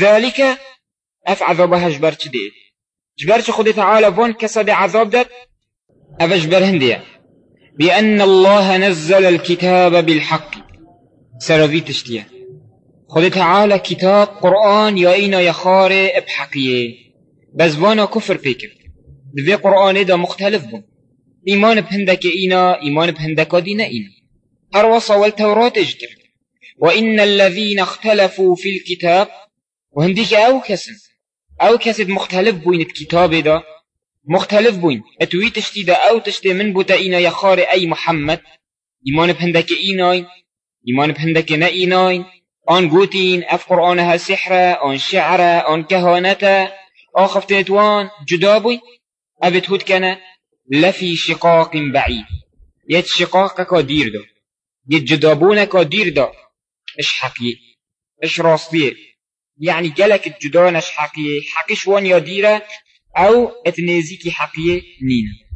ذلك اف عذابها جبر چه دید جبر چه خود تعالى بون كسد عذاب داد؟ اف جبر هنديه بأن الله نزل الكتاب بالحق. سروي تشتيه خود تعالى كتاب قرآن يا إينا يخار بحقية بس وأنا كفر بيكر دوی قرآن دا مختلف بون. إيمان بهندك إينا إيمان بهندك دين إينا أروصا والتوراة اجتر. وإن الذين اختلفوا في الكتاب وهنديك أو كسن أو كسد مختلف بوين الكتاب دا. مختلف بوين اتوي تشتي دا أو تشتي من بوتا إينا يخار أي محمد. إيمان بهندك إينا إيمان بهندك نا إينا آن گوتین اف قرآن ها سحره آن شعره آن كهانته آخفتت وان جدا بوي أبت هود كان لفي شقاق بعيد يت شقاق دير دو يت جدابونك دير دو اش حقي اش راستيه يعني جلك الجدان اش حقي حقش وان يا ديره أو اتنزيكي حقية نينا